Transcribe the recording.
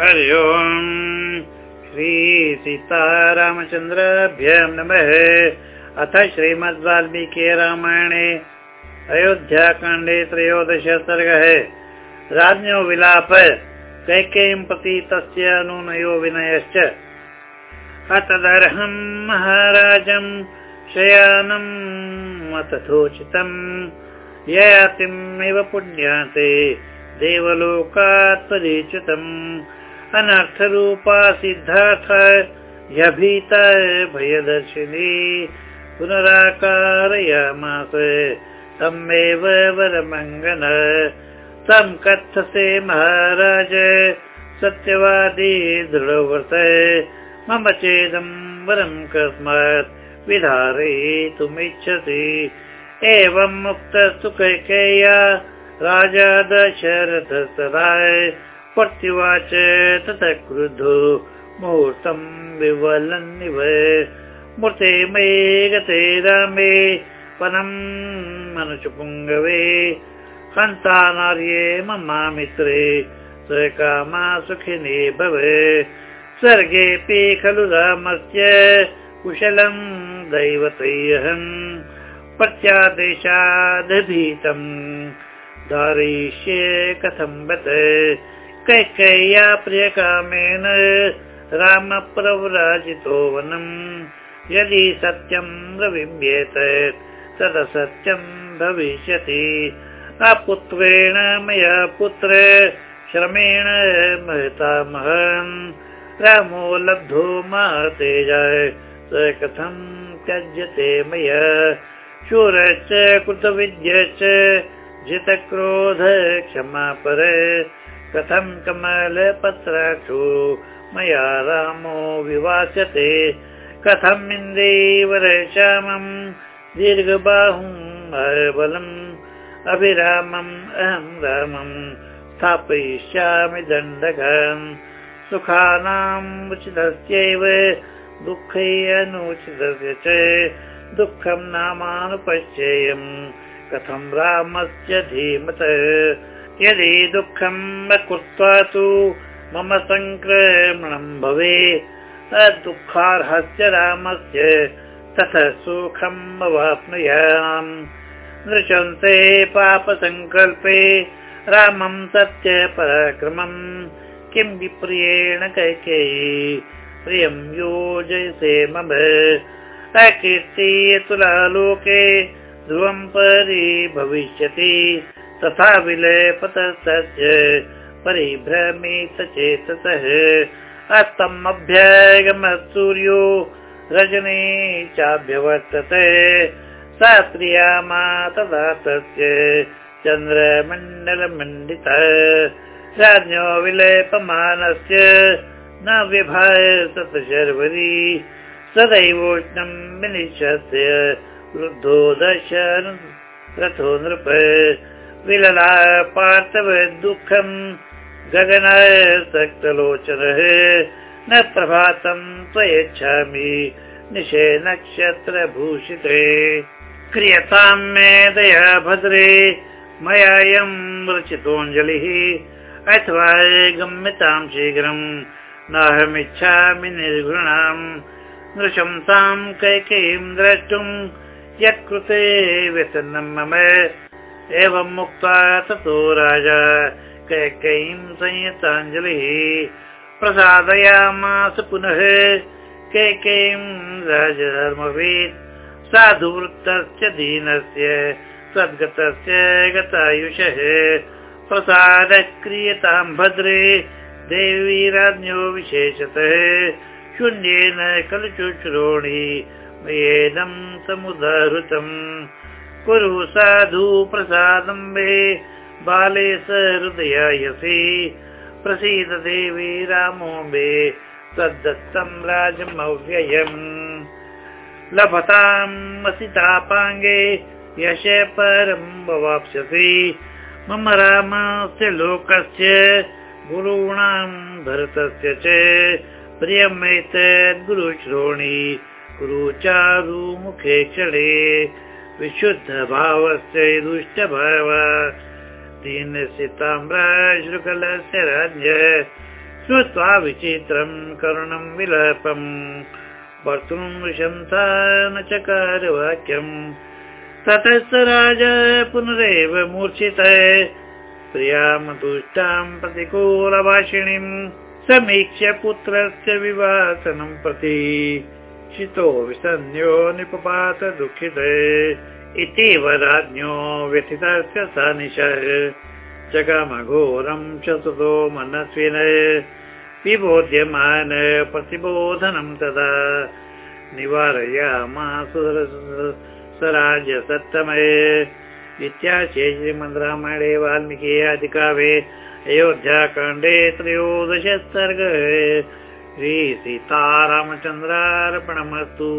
हरि ओम्। श्रीसीतारामचन्द्राभ्यां नमः। अथ श्रीमद् वाल्मीकि रामायणे अयोध्याकाण्डे त्रयोदश सर्गः। राज्ञो विलाप। कैकेयीं प्रति तस्य अनुनयो विनयश्च। अतदर्हं महाराजं शयानम् तथोचितम् ययातिमिव पुण्याते देवलोकात् परिचितम् अनर्थरूपा सिद्धार्थ भयदर्शिनी पुनराकारयामास। तमेव वरमङ्गन। तं कथसे महाराज सत्यवादी दृढव्रत। मम चेदं वरं कस्मात् विधारयितुमिच्छति एवम् मुक्तस्तु कैकेय्या राजा दशरथ सदाय प्रत्युवाच ततः क्रुद्धो मुहूर्तम् विवलन्निव मूर्ते मये गते रामे वनम् मनुषपुङ्गवे हन्तानार्ये ममामित्रे स कामा सुखिने भवे। स्वर्गेऽपि खलु रामस्य कुशलम् दैवतैहम् प्रत्यादेशादभीतम् धारयिष्ये कथं बत कैकय्या प्रियकामेन रामप्रव्राजितो वनम् यदि सत्यं रविम्येत तदसत्यं भविष्यति। अपुत्रेण मया पुत्र श्रमेण महतामहम् रामो लब्धो महतेज स कथं त्यज्यते मया? शूरश्च कृतविद्यश्च जितक्रोध क्षमापर कथं कमलपत्राक्षो मया रामो विवास्यते कथम् इन्द्रेवर श्यामम् दीर्घबाहुम् बलम् अभिरामम् अहं रामम् स्थापयिष्यामि दण्डकम्। सुखानाम् उचितस्यैव दुःखै अनुचितस्य च दुःखं नामानुपश्चेयम् कथं रामस्य धीमत यदि दुःखम् अकृत्वा तु मम सङ्क्रमणं भवे दुःखार्हस्य रामस्य ततः सुखम् अवाप्नुयाम् नृशंसे पापसङ्कल्पे रामं सत्य पराक्रमम् किं विप्रियेण कैकेयी प्रियं योजयसे मम। तुलालोके ध्रुवं परि भविष्यति तथा विलयपतस्य परिभ्रमित चेतसः अस्तम् अभ्यगमत् सूर्यो रजनी चाभ्यवर्तते। सा प्रियामा तदा तस्य चन्द्रमण्डलमण्डित। राज्ञो विलेपमानस्य न विभाय तत् शर्वरी सदैवोष्णम् विनिश्य वृद्धो दश रथो नृप विलला पार्थव दुःखम् गगनाय सक्तलोचनः न प्रभातम् त्वयच्छामि निशे नक्षत्रभूषिते क्रियताम् मे दया भद्रे मयायम् रचितोऽञ्जलिः। अथवा गम्यताम् शीघ्रम् नाहमिच्छामि निर्गुणाम्। नृशंसाम् कैकेयीम् द्रष्टुम् यत्कृते व्यसन्नम् मम एवम् मुक्त्वा ततो राजा। कैकेयीम् संयताञ्जलिः प्रसादयामास पुनः। कैकेयीम् राजधर्मवेत् साधुवृत्तस्य दीनस्य सद्गतस्य गतायुषः। प्रसादः क्रियताम् भद्रे देवी राज्ञो विशेषतः। शून्येन खलु शुश्रोणि मयेदम् समुदाहृतम् कुरु साधु प्रसादम् मे बाले स हृदयायसि प्रसीद देवी रामो मे तद्दत्तम् राजमव्ययम्। लभताम् असितापाङ्गे यश परम् भवाप्स्यसि मम रामस्य लोकस्य गुरूणाम् भरतस्य च। प्रियमेतद् गुरुश्रोणि कुरु चारु मुखे क्षणे विशुद्धभावस्य दुष्टभाव दीनस्य ताम्राश्रुकलस्य राज्य श्रुत्वा विचित्रम् करुणम् विलपम् वक्तुं विशंसा न चकारवाक्यम् ततः स राजा पुनरेव मूर्छित। प्रियामतुष्टाम् प्रतिकूलभाषिणीम् समीक्ष्य पुत्रस्य विवासनम् प्रति शितो विसन्यो निपपात दुःखिते इतीव राज्ञो व्यथितस्य स निश जगमघोरम् चतुरो मनस्विन विबोध्यमान प्रतिबोधनम् तदा निवारयामासु स्वराज्य सत्तमये इत्याशे श्रीमद् रामायणे वाल्मीकि अधिकावे अयोध्याकाण्डे त्रयोदश सर्ग श्रीसीतारामचन्द्रार्पणमस्तु